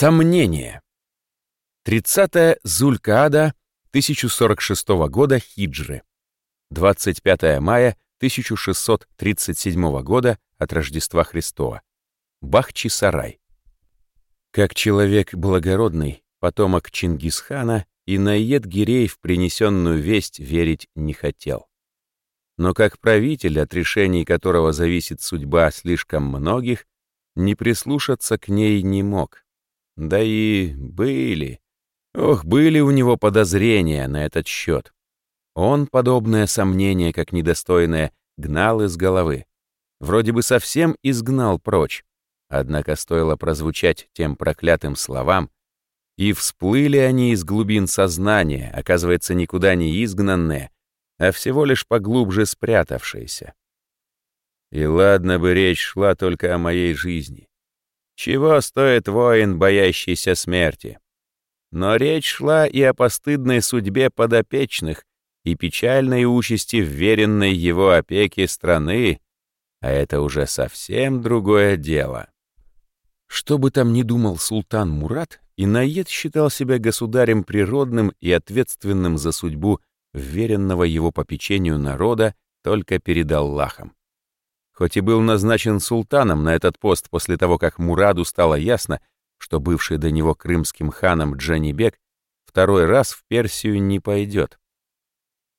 Сомнение. 30 Зулькаада 1046 года хиджры. 25 мая 1637 года от Рождества Христова. Бахчисарай. Как человек благородный, потомок Чингисхана, и Наед Гирей в принесенную весть верить не хотел. Но как правитель, от решений которого зависит судьба слишком многих, не прислушаться к ней не мог. Да и были. Ох, были у него подозрения на этот счет. Он подобное сомнение, как недостойное, гнал из головы. Вроде бы совсем изгнал прочь. Однако стоило прозвучать тем проклятым словам, и всплыли они из глубин сознания, оказывается, никуда не изгнанные, а всего лишь поглубже спрятавшиеся. И ладно бы речь шла только о моей жизни. Чего стоит воин, боящийся смерти? Но речь шла и о постыдной судьбе подопечных и печальной участи вверенной его опеке страны, а это уже совсем другое дело. Что бы там ни думал султан Мурат, Инаед считал себя государем природным и ответственным за судьбу вверенного его попечению народа только перед Аллахом. Хоть и был назначен султаном на этот пост после того, как Мураду стало ясно, что бывший до него крымским ханом Джанибек второй раз в Персию не пойдет.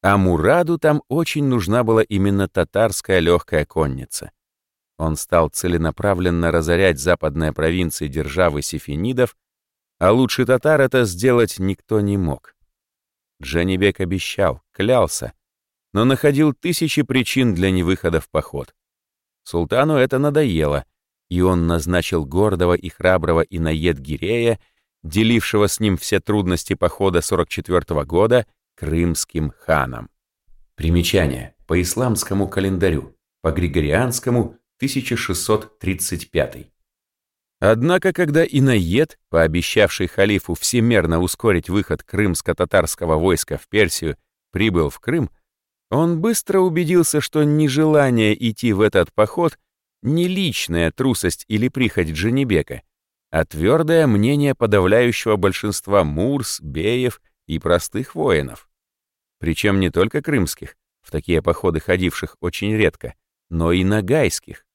А Мураду там очень нужна была именно татарская легкая конница. Он стал целенаправленно разорять западные провинции державы сифинидов, а лучше татар это сделать никто не мог. Джанибек обещал, клялся, но находил тысячи причин для невыхода в поход. Султану это надоело, и он назначил гордого и храброго Инаед Гирея, делившего с ним все трудности похода 44 -го года, крымским ханом. Примечание. По исламскому календарю, по григорианскому 1635. Однако, когда Инаед, пообещавший халифу всемерно ускорить выход крымско-татарского войска в Персию, прибыл в Крым, он быстро убедился, что нежелание идти в этот поход не личная трусость или прихоть Джанибека, а твердое мнение подавляющего большинства мурс, беев и простых воинов. Причем не только крымских, в такие походы ходивших очень редко, но и нагайских.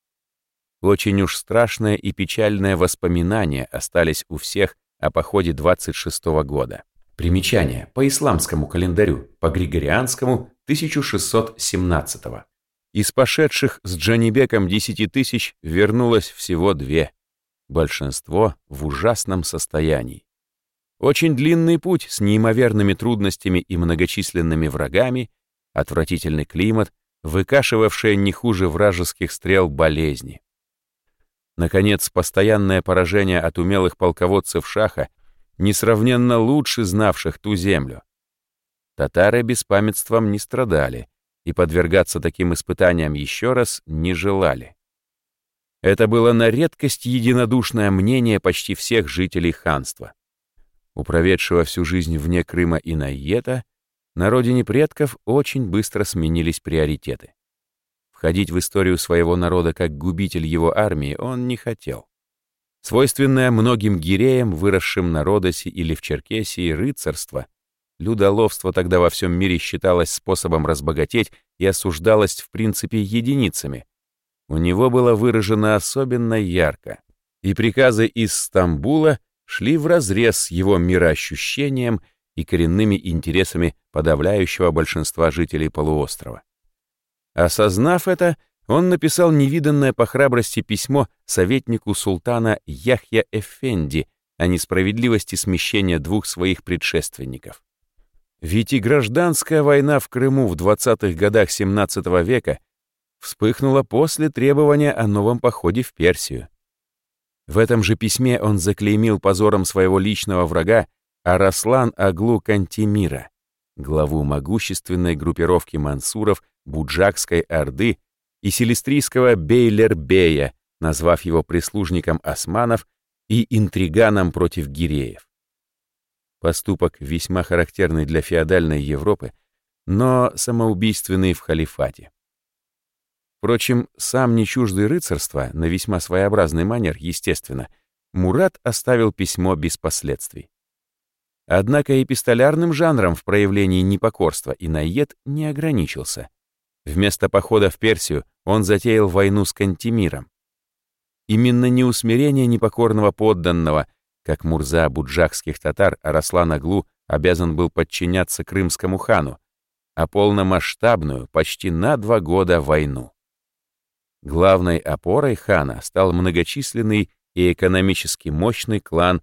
Очень уж страшное и печальное воспоминание остались у всех о походе 26 -го года. Примечание. По исламскому календарю, по григорианскому 1617 -го. Из пошедших с Джанибеком десяти тысяч вернулось всего две. Большинство в ужасном состоянии. Очень длинный путь с неимоверными трудностями и многочисленными врагами, отвратительный климат, выкашивавшие не хуже вражеских стрел болезни. Наконец, постоянное поражение от умелых полководцев Шаха, несравненно лучше знавших ту землю. Татары беспамятством не страдали и подвергаться таким испытаниям еще раз не желали. Это было на редкость единодушное мнение почти всех жителей ханства. У проведшего всю жизнь вне Крыма и Найета на родине предков очень быстро сменились приоритеты. Входить в историю своего народа как губитель его армии он не хотел. Свойственное многим гиреям, выросшим на Родосе или в Черкесии, рыцарство Людоловство тогда во всем мире считалось способом разбогатеть и осуждалось в принципе единицами. У него было выражено особенно ярко, и приказы из Стамбула шли вразрез с его мироощущением и коренными интересами подавляющего большинства жителей полуострова. Осознав это, он написал невиданное по храбрости письмо советнику султана Яхья Эфенди о несправедливости смещения двух своих предшественников. Ведь и гражданская война в Крыму в 20-х годах XVII века вспыхнула после требования о новом походе в Персию. В этом же письме он заклеймил позором своего личного врага Араслан Аглу Кантемира, главу могущественной группировки мансуров Буджакской Орды и селестрийского Бейлербея, назвав его прислужником османов и интриганом против гиреев. Поступок весьма характерный для феодальной Европы, но самоубийственный в халифате. Впрочем, сам не чуждый рыцарства, на весьма своеобразный манер, естественно, Мурат оставил письмо без последствий. Однако эпистолярным жанром в проявлении непокорства Инаед не ограничился. Вместо похода в Персию он затеял войну с Кантемиром. Именно неусмирение непокорного подданного, как Мурза буджахских татар Араслан Аглу обязан был подчиняться крымскому хану, а полномасштабную, почти на два года войну. Главной опорой хана стал многочисленный и экономически мощный клан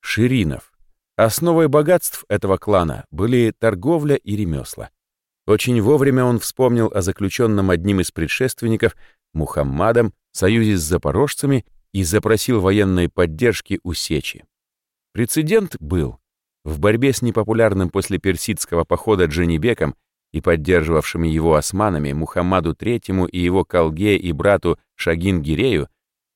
Ширинов. Основой богатств этого клана были торговля и ремесла. Очень вовремя он вспомнил о заключенном одним из предшественников, Мухаммадом, союзе с запорожцами и запросил военной поддержки у Сечи. Прецедент был. В борьбе с непопулярным после персидского похода Джанибеком и поддерживавшими его османами Мухаммаду III и его колге и брату Шагин-Гирею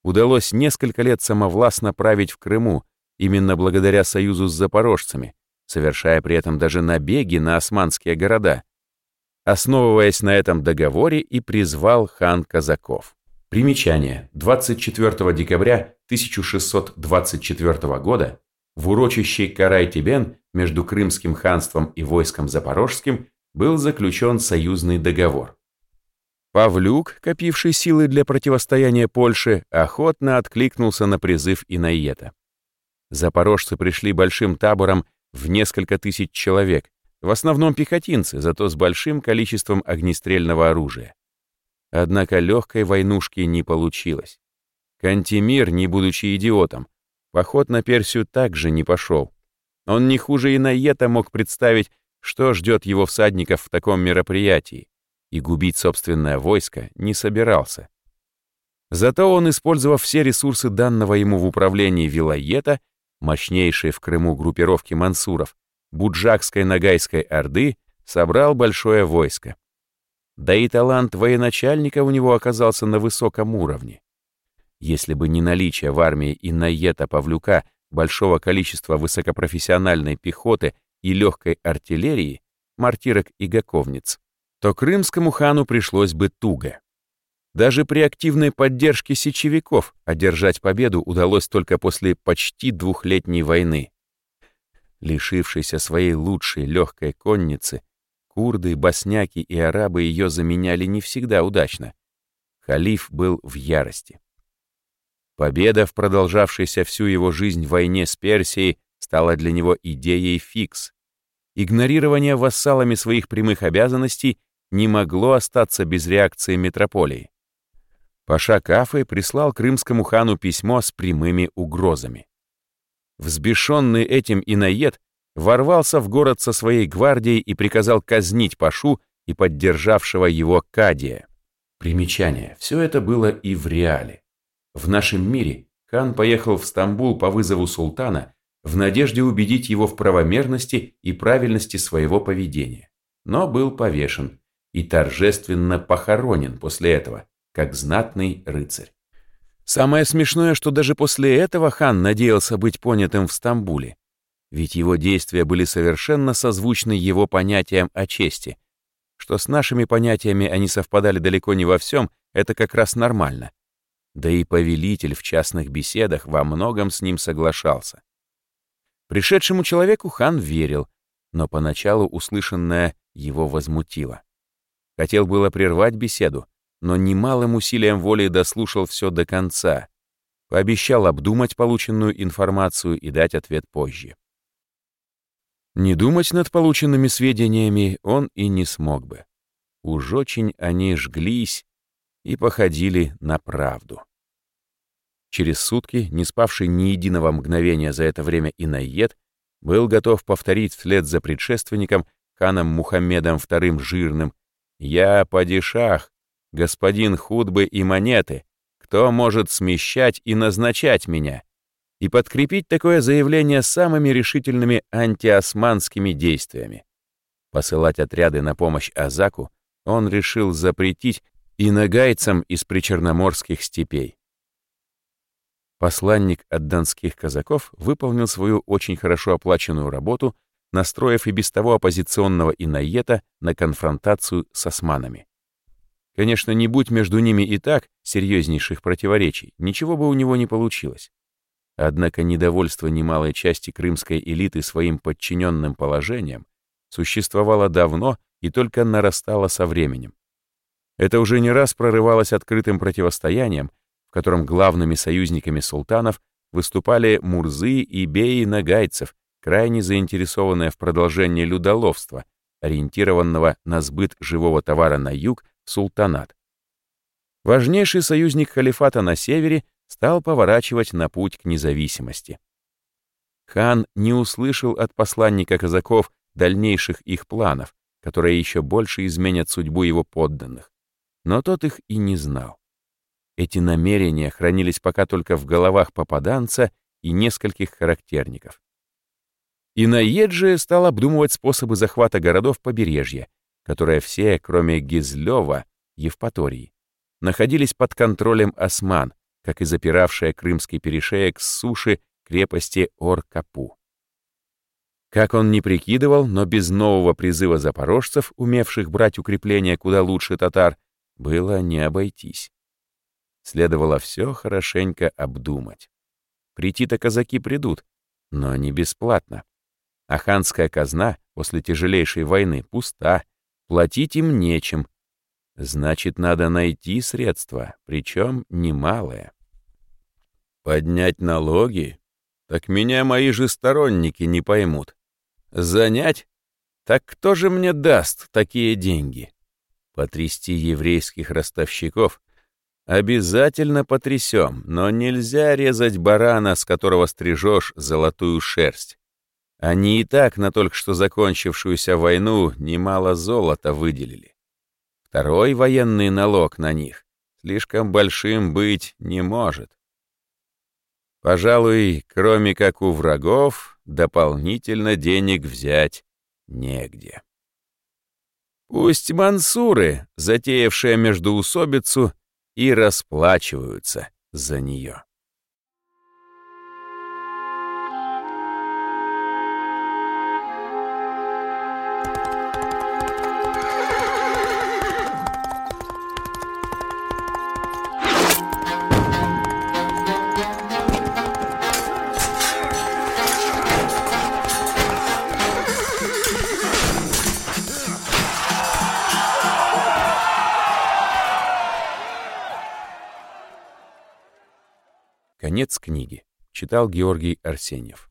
удалось несколько лет самовластно править в Крыму именно благодаря союзу с запорожцами, совершая при этом даже набеги на османские города. Основываясь на этом договоре и призвал хан казаков. Примечание. 24 декабря 1624 года в урочище Карай-Тибен между Крымским ханством и войском Запорожским был заключен союзный договор. Павлюк, копивший силы для противостояния Польше, охотно откликнулся на призыв Инаета. Запорожцы пришли большим табором в несколько тысяч человек, в основном пехотинцы, зато с большим количеством огнестрельного оружия. Однако легкой войнушки не получилось. Кантемир, не будучи идиотом, поход на Персию также не пошел. Он не хуже Инаета мог представить, что ждет его всадников в таком мероприятии, и губить собственное войско не собирался. Зато он, использовав все ресурсы данного ему в управлении Вилоета, мощнейшей в Крыму группировки мансуров, Буджакской Нагайской Орды, собрал большое войско. Да и талант военачальника у него оказался на высоком уровне. Если бы не наличие в армии Иннаета Павлюка большого количества высокопрофессиональной пехоты и легкой артиллерии, мортирок и гаковниц, то крымскому хану пришлось бы туго. Даже при активной поддержке сечевиков одержать победу удалось только после почти двухлетней войны. Лишившийся своей лучшей легкой конницы, курды, босняки и арабы ее заменяли не всегда удачно. Халиф был в ярости. Победа в продолжавшейся всю его жизнь войне с Персией стала для него идеей фикс. Игнорирование вассалами своих прямых обязанностей не могло остаться без реакции метрополии. Паша Кафы прислал крымскому хану письмо с прямыми угрозами. Взбешенный этим иноед ворвался в город со своей гвардией и приказал казнить Пашу и поддержавшего его Кадия. Примечание. Все это было и в реале. В нашем мире хан поехал в Стамбул по вызову султана в надежде убедить его в правомерности и правильности своего поведения, но был повешен и торжественно похоронен после этого, как знатный рыцарь. Самое смешное, что даже после этого хан надеялся быть понятым в Стамбуле, ведь его действия были совершенно созвучны его понятиям о чести. Что с нашими понятиями они совпадали далеко не во всем, это как раз нормально. Да и повелитель в частных беседах во многом с ним соглашался. Пришедшему человеку хан верил, но поначалу услышанное его возмутило. Хотел было прервать беседу, но немалым усилием воли дослушал все до конца. Пообещал обдумать полученную информацию и дать ответ позже. Не думать над полученными сведениями он и не смог бы. Уж очень они жглись и походили на правду. Через сутки, не спавший ни единого мгновения за это время Инаед, был готов повторить вслед за предшественником, ханом Мухаммедом II Жирным, «Я падишах, господин худбы и монеты, кто может смещать и назначать меня?» и подкрепить такое заявление самыми решительными антиосманскими действиями. Посылать отряды на помощь Азаку он решил запретить и нагайцам из причерноморских степей. Посланник от донских казаков выполнил свою очень хорошо оплаченную работу, настроив и без того оппозиционного инаета на конфронтацию с османами. Конечно, не будь между ними и так серьезнейших противоречий, ничего бы у него не получилось. Однако недовольство немалой части крымской элиты своим подчиненным положением существовало давно и только нарастало со временем. Это уже не раз прорывалось открытым противостоянием, в котором главными союзниками султанов выступали Мурзы и Беи Нагайцев, крайне заинтересованные в продолжении людоловства, ориентированного на сбыт живого товара на юг султанат. Важнейший союзник халифата на севере стал поворачивать на путь к независимости. Хан не услышал от посланника казаков дальнейших их планов, которые еще больше изменят судьбу его подданных. Но тот их и не знал. Эти намерения хранились пока только в головах попаданца и нескольких характерников. И Наеджи стал обдумывать способы захвата городов побережья, которые все, кроме Гизлева, Евпатории, находились под контролем осман, как и запиравшая крымский перешеек с суши крепости Ор-Капу. Как он не прикидывал, но без нового призыва запорожцев, умевших брать укрепления куда лучше татар, было не обойтись. Следовало все хорошенько обдумать. Прийти-то казаки придут, но не бесплатно. А ханская казна после тяжелейшей войны пуста, платить им нечем. Значит, надо найти средства, причем немалое. Поднять налоги? Так меня мои же сторонники не поймут. Занять? Так кто же мне даст такие деньги? Потрясти еврейских ростовщиков? Обязательно потрясем, но нельзя резать барана, с которого стрижешь золотую шерсть. Они и так на только что закончившуюся войну немало золота выделили. Второй военный налог на них слишком большим быть не может. Пожалуй, кроме как у врагов, дополнительно денег взять негде. Пусть мансуры, затеявшие междуусобицу, и расплачиваются за нее. Книги. Читал Георгий Арсеньев.